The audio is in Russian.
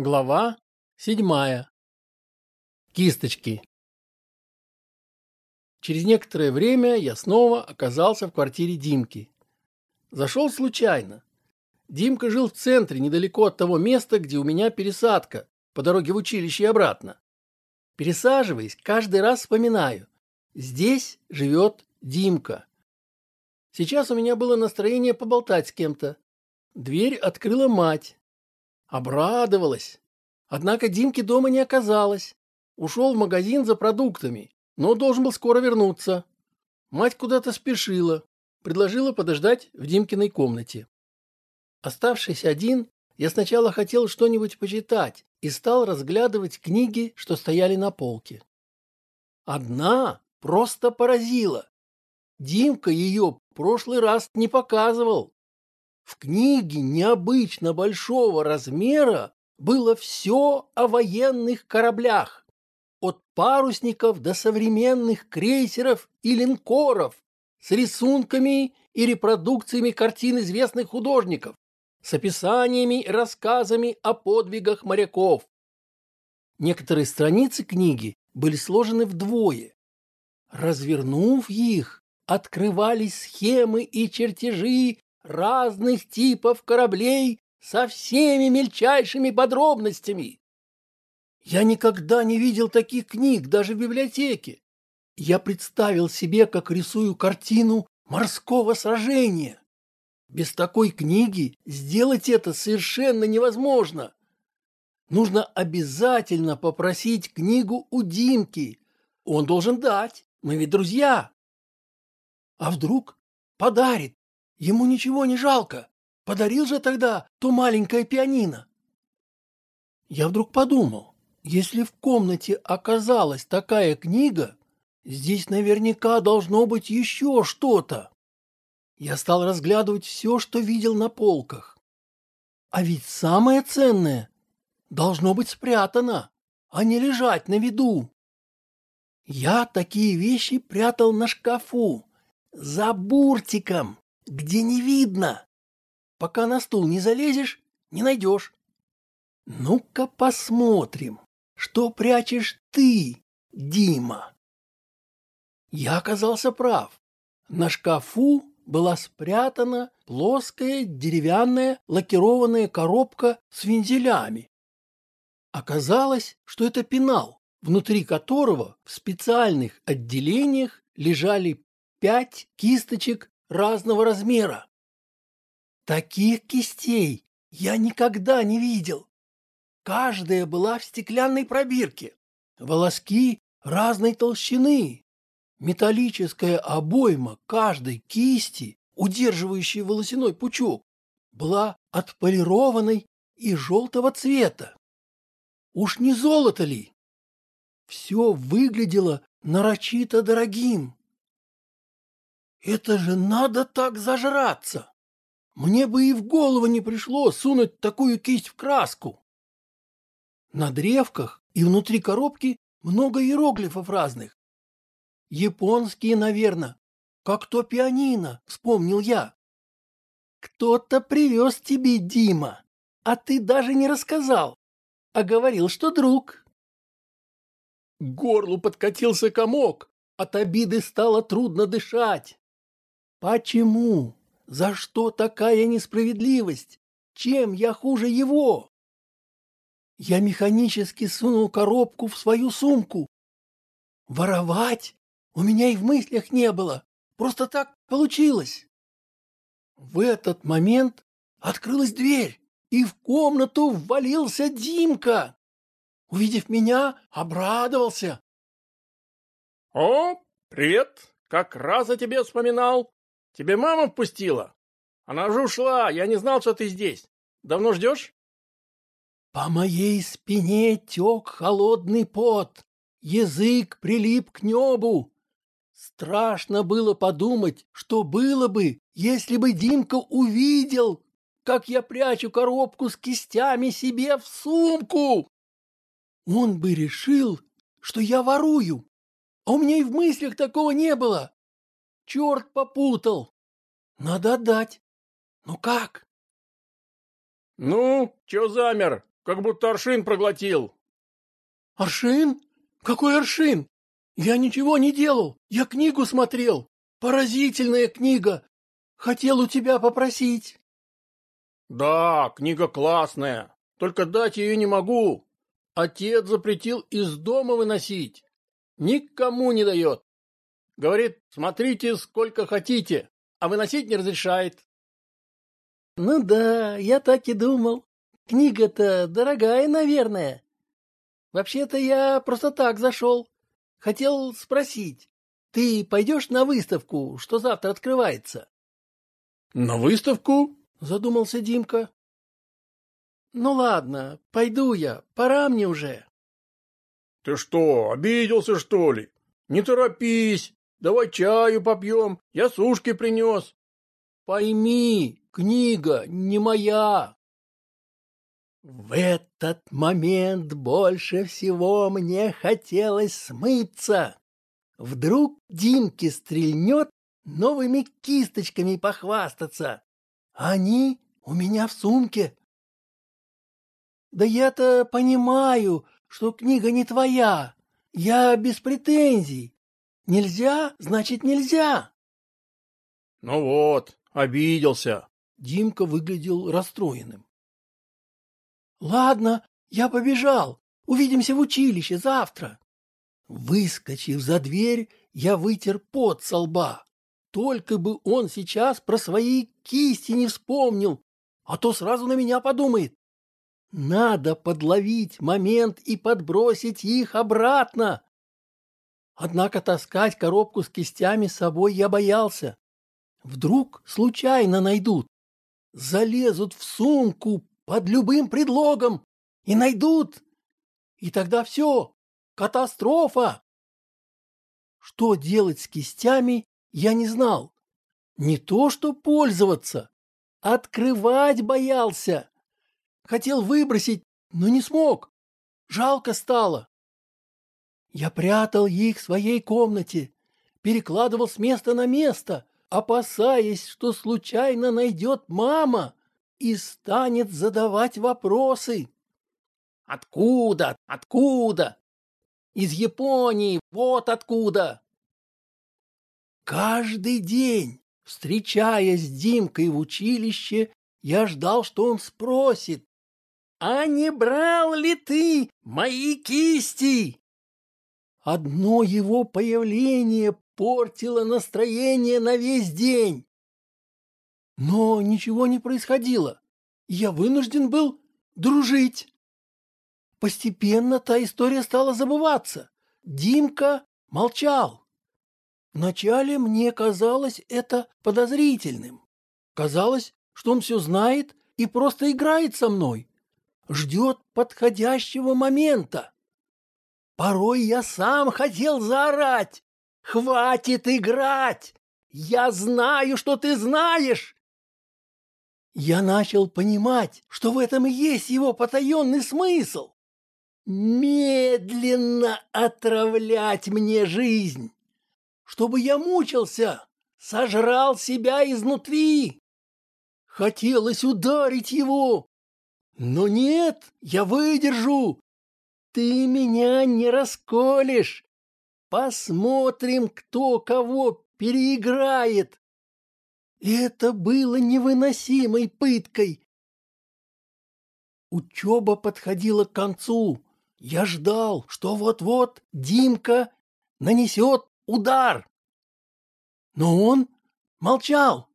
Глава седьмая. Кисточки. Через некоторое время я снова оказался в квартире Димки. Зашел случайно. Димка жил в центре, недалеко от того места, где у меня пересадка, по дороге в училище и обратно. Пересаживаясь, каждый раз вспоминаю. Здесь живет Димка. Сейчас у меня было настроение поболтать с кем-то. Дверь открыла мать. Обрадовалась. Однако Димки дома не оказалось. Ушел в магазин за продуктами, но должен был скоро вернуться. Мать куда-то спешила, предложила подождать в Димкиной комнате. Оставшись один, я сначала хотел что-нибудь почитать и стал разглядывать книги, что стояли на полке. Одна просто поразила. Димка ее прошлый раз не показывал. В книге необычно большого размера было все о военных кораблях, от парусников до современных крейсеров и линкоров, с рисунками и репродукциями картин известных художников, с описаниями и рассказами о подвигах моряков. Некоторые страницы книги были сложены вдвое. Развернув их, открывались схемы и чертежи разных типов кораблей со всеми мельчайшими подробностями. Я никогда не видел таких книг даже в библиотеке. Я представил себе, как рисую картину морского сражения. Без такой книги сделать это совершенно невозможно. Нужно обязательно попросить книгу у Димки. Он должен дать. Мы ведь друзья. А вдруг подарит? Ему ничего не жалко. Подарил же тогда то маленькое пианино. Я вдруг подумал, если в комнате оказалась такая книга, здесь наверняка должно быть еще что-то. Я стал разглядывать все, что видел на полках. А ведь самое ценное должно быть спрятано, а не лежать на виду. Я такие вещи прятал на шкафу, за буртиком где не видно. Пока на стул не залезешь, не найдешь. Ну-ка посмотрим, что прячешь ты, Дима. Я оказался прав. На шкафу была спрятана плоская деревянная лакированная коробка с вензелями. Оказалось, что это пенал, внутри которого в специальных отделениях лежали пять кисточек разного размера. Таких кистей я никогда не видел. Каждая была в стеклянной пробирке. Волоски разной толщины. Металлическая обойма каждой кисти, удерживающей волосяной пучок, была отполированной и желтого цвета. Уж не золото ли? Все выглядело нарочито дорогим. Это же надо так зажраться! Мне бы и в голову не пришло сунуть такую кисть в краску. На древках и внутри коробки много иероглифов разных. Японские, наверное, как то пианино, вспомнил я. Кто-то привез тебе, Дима, а ты даже не рассказал, а говорил, что друг. К горлу подкатился комок, от обиды стало трудно дышать. Почему? За что такая несправедливость? Чем я хуже его? Я механически сунул коробку в свою сумку. Воровать? У меня и в мыслях не было. Просто так получилось. В этот момент открылась дверь, и в комнату ввалился Димка. Увидев меня, обрадовался. — О, привет! Как раз о тебе вспоминал. Тебе мама впустила? Она уже ушла, я не знал, что ты здесь. Давно ждешь? По моей спине тек холодный пот, язык прилип к небу. Страшно было подумать, что было бы, если бы Димка увидел, как я прячу коробку с кистями себе в сумку. Он бы решил, что я ворую, а у меня и в мыслях такого не было. Черт попутал. Надо отдать. Ну как? Ну, чё замер? как будто аршин проглотил. Аршин? Какой аршин? Я ничего не делал. Я книгу смотрел. Поразительная книга. Хотел у тебя попросить. Да, книга классная. Только дать ее не могу. Отец запретил из дома выносить. Никому не дает. Говорит, смотрите сколько хотите, а выносить не разрешает. Ну да, я так и думал. Книга-то дорогая, наверное. Вообще-то я просто так зашел. Хотел спросить, ты пойдешь на выставку, что завтра открывается? На выставку? Задумался Димка. Ну ладно, пойду я, пора мне уже. Ты что, обиделся, что ли? Не торопись, давай чаю попьем, я сушки принес. Пойми, книга не моя. В этот момент больше всего мне хотелось смыться. Вдруг Димке стрельнет новыми кисточками похвастаться. Они у меня в сумке. Да я-то понимаю, что книга не твоя. Я без претензий. Нельзя, значит нельзя. Ну вот, обиделся. Димка выглядел расстроенным. Ладно, я побежал. Увидимся в училище завтра. Выскочив за дверь, я вытер пот со лба. Только бы он сейчас про свои кисти не вспомнил, а то сразу на меня подумает. Надо подловить момент и подбросить их обратно. Однако таскать коробку с кистями с собой я боялся. Вдруг случайно найдут. Залезут в сумку под любым предлогом и найдут. И тогда все, катастрофа. Что делать с кистями, я не знал. Не то что пользоваться, открывать боялся. Хотел выбросить, но не смог. Жалко стало. Я прятал их в своей комнате, перекладывал с места на место, опасаясь, что случайно найдет мама и станет задавать вопросы. Откуда? Откуда? Из Японии, вот откуда. Каждый день, встречаясь с Димкой в училище, я ждал, что он спросит, «А не брал ли ты мои кисти?» Одно его появление портило настроение на весь день. Но ничего не происходило. Я вынужден был дружить. Постепенно та история стала забываться. Димка молчал. Вначале мне казалось это подозрительным. Казалось, что он все знает и просто играет со мной ждет подходящего момента. Порой я сам хотел заорать. «Хватит играть! Я знаю, что ты знаешь!» Я начал понимать, что в этом и есть его потаенный смысл. Медленно отравлять мне жизнь, чтобы я мучился, сожрал себя изнутри. Хотелось ударить его, но нет, я выдержу. Ты меня не расколешь. Посмотрим, кто кого переиграет. Это было невыносимой пыткой. Учеба подходила к концу. Я ждал, что вот-вот Димка нанесет удар. Но он молчал.